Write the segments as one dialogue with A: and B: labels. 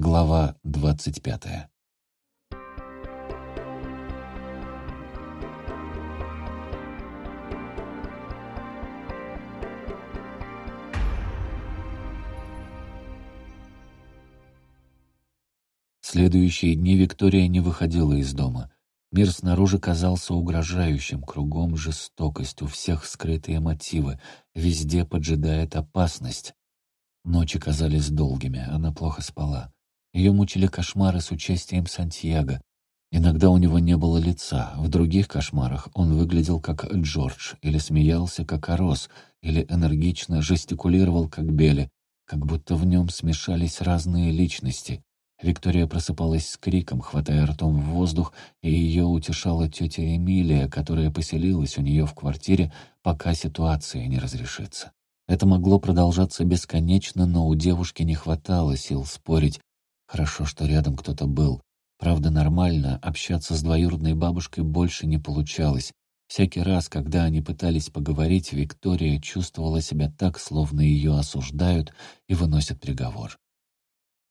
A: Глава двадцать пятая. Следующие дни Виктория не выходила из дома. Мир снаружи казался угрожающим, кругом жестокость, у всех скрытые мотивы, везде поджидает опасность. Ночи казались долгими, она плохо спала. Ее мучили кошмары с участием Сантьяго. Иногда у него не было лица, в других кошмарах он выглядел как Джордж, или смеялся как Орос, или энергично жестикулировал как Бели, как будто в нем смешались разные личности. Виктория просыпалась с криком, хватая ртом в воздух, и ее утешала тетя Эмилия, которая поселилась у нее в квартире, пока ситуация не разрешится. Это могло продолжаться бесконечно, но у девушки не хватало сил спорить. Хорошо, что рядом кто-то был. Правда, нормально, общаться с двоюродной бабушкой больше не получалось. Всякий раз, когда они пытались поговорить, Виктория чувствовала себя так, словно ее осуждают и выносят приговор.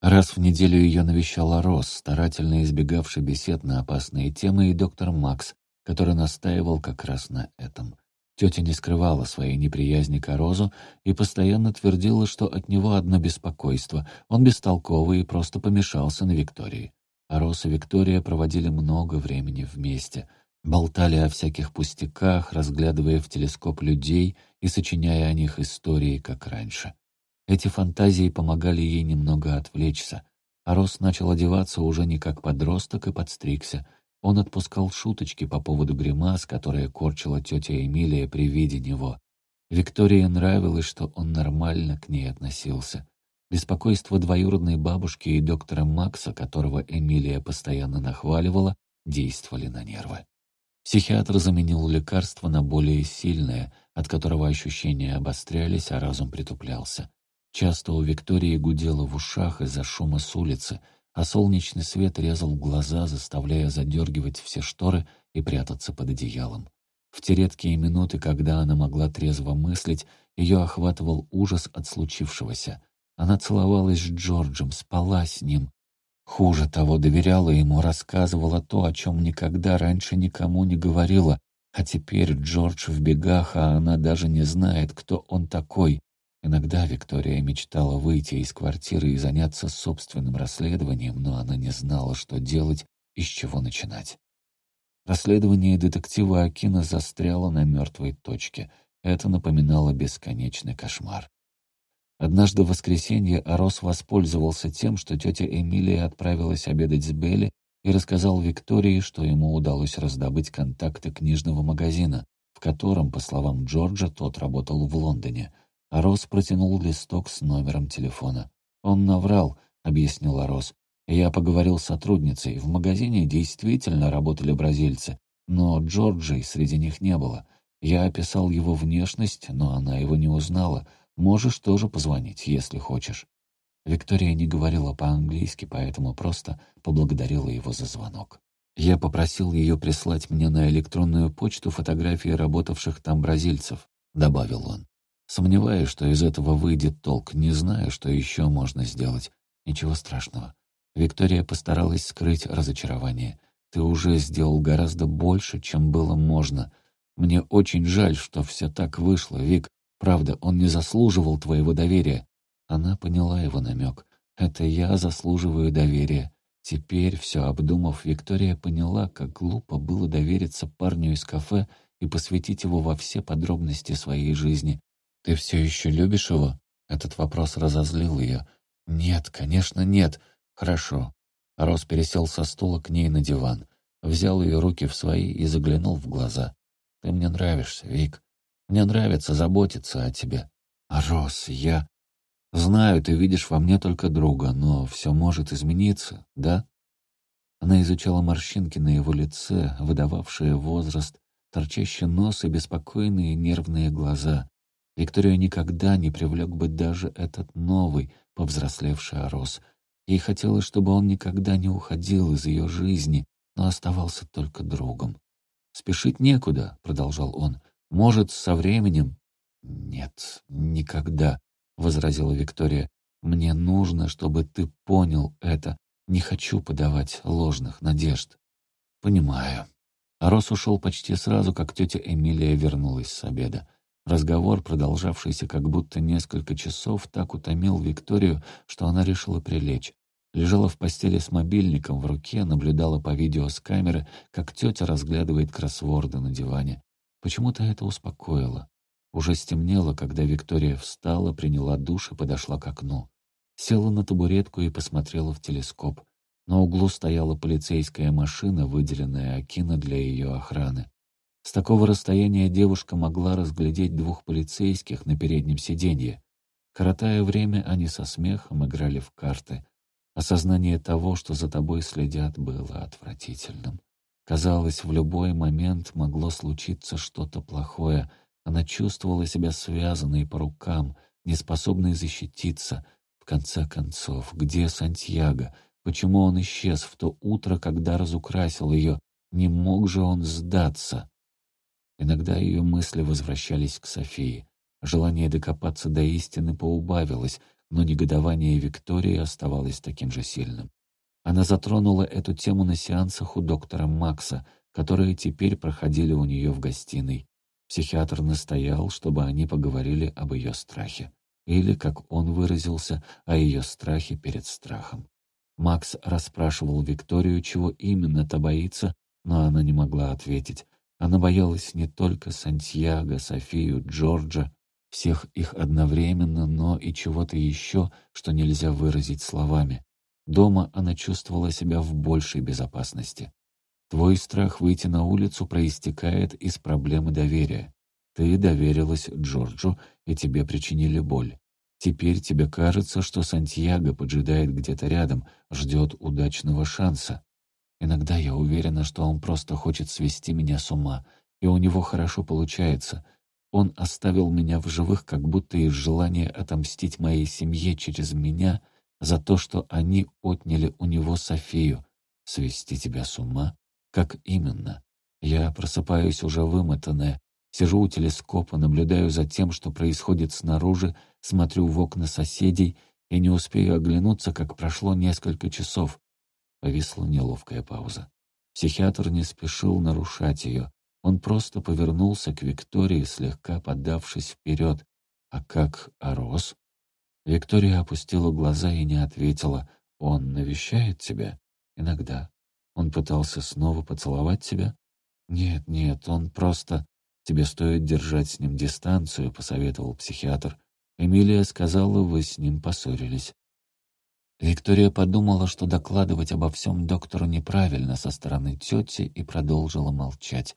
A: Раз в неделю ее навещала Рос, старательно избегавший бесед на опасные темы, и доктор Макс, который настаивал как раз на этом. Тетя не скрывала своей неприязни к Розу и постоянно твердила, что от него одно беспокойство, он бестолковый и просто помешался на Виктории. А Рос и Виктория проводили много времени вместе, болтали о всяких пустяках, разглядывая в телескоп людей и сочиняя о них истории, как раньше. Эти фантазии помогали ей немного отвлечься. А Рос начал одеваться уже не как подросток и подстригся. Он отпускал шуточки по поводу гримас, которые корчила тетя Эмилия при виде него. Виктории нравилось, что он нормально к ней относился. Беспокойство двоюродной бабушки и доктора Макса, которого Эмилия постоянно нахваливала, действовали на нервы. Психиатр заменил лекарство на более сильное, от которого ощущения обострялись, а разум притуплялся. Часто у Виктории гудело в ушах из-за шума с улицы, а солнечный свет резал глаза, заставляя задергивать все шторы и прятаться под одеялом. В те редкие минуты, когда она могла трезво мыслить, ее охватывал ужас от случившегося. Она целовалась с Джорджем, спала с ним. Хуже того, доверяла ему, рассказывала то, о чем никогда раньше никому не говорила, а теперь Джордж в бегах, а она даже не знает, кто он такой. Иногда Виктория мечтала выйти из квартиры и заняться собственным расследованием, но она не знала, что делать и с чего начинать. Расследование детектива Акина застряло на мертвой точке. Это напоминало бесконечный кошмар. Однажды в воскресенье Арос воспользовался тем, что тетя Эмилия отправилась обедать с Белли и рассказал Виктории, что ему удалось раздобыть контакты книжного магазина, в котором, по словам Джорджа, тот работал в Лондоне — Рос протянул листок с номером телефона. «Он наврал», — объяснила Рос. «Я поговорил с сотрудницей. В магазине действительно работали бразильцы, но Джорджей среди них не было. Я описал его внешность, но она его не узнала. Можешь тоже позвонить, если хочешь». Виктория не говорила по-английски, поэтому просто поблагодарила его за звонок. Я попросил ее прислать мне на электронную почту фотографии работавших там бразильцев, добавил он. Сомневаюсь, что из этого выйдет толк, не знаю, что еще можно сделать. Ничего страшного. Виктория постаралась скрыть разочарование. Ты уже сделал гораздо больше, чем было можно. Мне очень жаль, что все так вышло, Вик. Правда, он не заслуживал твоего доверия. Она поняла его намек. Это я заслуживаю доверия. Теперь, все обдумав, Виктория поняла, как глупо было довериться парню из кафе и посвятить его во все подробности своей жизни. «Ты все еще любишь его?» Этот вопрос разозлил ее. «Нет, конечно, нет. Хорошо». Рос пересел со стула к ней на диван, взял ее руки в свои и заглянул в глаза. «Ты мне нравишься, Вик. Мне нравится заботиться о тебе. А Рос, я... Знаю, ты видишь во мне только друга, но все может измениться, да?» Она изучала морщинки на его лице, выдававшие возраст, торчащий нос и беспокойные нервные глаза. Викторию никогда не привлек бы даже этот новый, повзрослевший Орос. Ей хотелось, чтобы он никогда не уходил из ее жизни, но оставался только другом. «Спешить некуда», — продолжал он. «Может, со временем?» «Нет, никогда», — возразила Виктория. Мне нужно, чтобы ты понял это. Не хочу подавать ложных надежд». «Понимаю». А Рос ушел почти сразу, как тетя Эмилия вернулась с обеда. Разговор, продолжавшийся как будто несколько часов, так утомил Викторию, что она решила прилечь. Лежала в постели с мобильником в руке, наблюдала по видео с камеры, как тетя разглядывает кроссворды на диване. Почему-то это успокоило. Уже стемнело, когда Виктория встала, приняла душ и подошла к окну. Села на табуретку и посмотрела в телескоп. На углу стояла полицейская машина, выделенная Акина для ее охраны. С такого расстояния девушка могла разглядеть двух полицейских на переднем сиденье. Коротая время, они со смехом играли в карты. Осознание того, что за тобой следят, было отвратительным. Казалось, в любой момент могло случиться что-то плохое. Она чувствовала себя связанной по рукам, неспособной защититься. В конце концов, где Сантьяго? Почему он исчез в то утро, когда разукрасил ее? Не мог же он сдаться? Иногда ее мысли возвращались к Софии. Желание докопаться до истины поубавилось, но негодование Виктории оставалось таким же сильным. Она затронула эту тему на сеансах у доктора Макса, которые теперь проходили у нее в гостиной. Психиатр настоял, чтобы они поговорили об ее страхе. Или, как он выразился, о ее страхе перед страхом. Макс расспрашивал Викторию, чего именно-то боится, но она не могла ответить. Она боялась не только Сантьяго, Софию, Джорджа, всех их одновременно, но и чего-то еще, что нельзя выразить словами. Дома она чувствовала себя в большей безопасности. Твой страх выйти на улицу проистекает из проблемы доверия. Ты доверилась Джорджу, и тебе причинили боль. Теперь тебе кажется, что Сантьяго поджидает где-то рядом, ждет удачного шанса. Иногда я уверена, что он просто хочет свести меня с ума, и у него хорошо получается. Он оставил меня в живых как будто из желания отомстить моей семье через меня за то, что они отняли у него Софию. Свести тебя с ума? Как именно? Я просыпаюсь уже вымотанная, сижу у телескопа, наблюдаю за тем, что происходит снаружи, смотрю в окна соседей и не успею оглянуться, как прошло несколько часов. Повисла неловкая пауза. Психиатр не спешил нарушать ее. Он просто повернулся к Виктории, слегка подавшись вперед. «А как Арос?» Виктория опустила глаза и не ответила. «Он навещает тебя?» «Иногда». «Он пытался снова поцеловать тебя?» «Нет, нет, он просто...» «Тебе стоит держать с ним дистанцию», — посоветовал психиатр. Эмилия сказала, вы с ним поссорились. Виктория подумала, что докладывать обо всем доктору неправильно со стороны тети и продолжила молчать.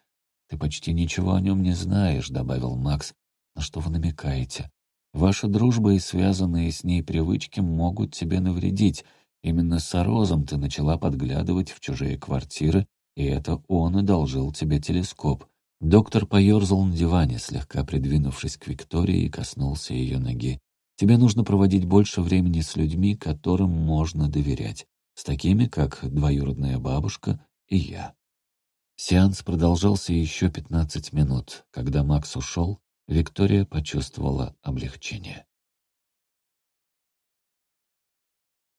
A: «Ты почти ничего о нем не знаешь», — добавил Макс. «На что вы намекаете? Ваша дружба и связанные с ней привычки могут тебе навредить. Именно с Орозом ты начала подглядывать в чужие квартиры, и это он одолжил тебе телескоп». Доктор поерзал на диване, слегка придвинувшись к Виктории и коснулся ее ноги. Тебе нужно проводить больше времени с людьми, которым можно доверять, с такими, как двоюродная бабушка и я. Сеанс продолжался еще 15 минут. Когда Макс ушел, Виктория почувствовала облегчение.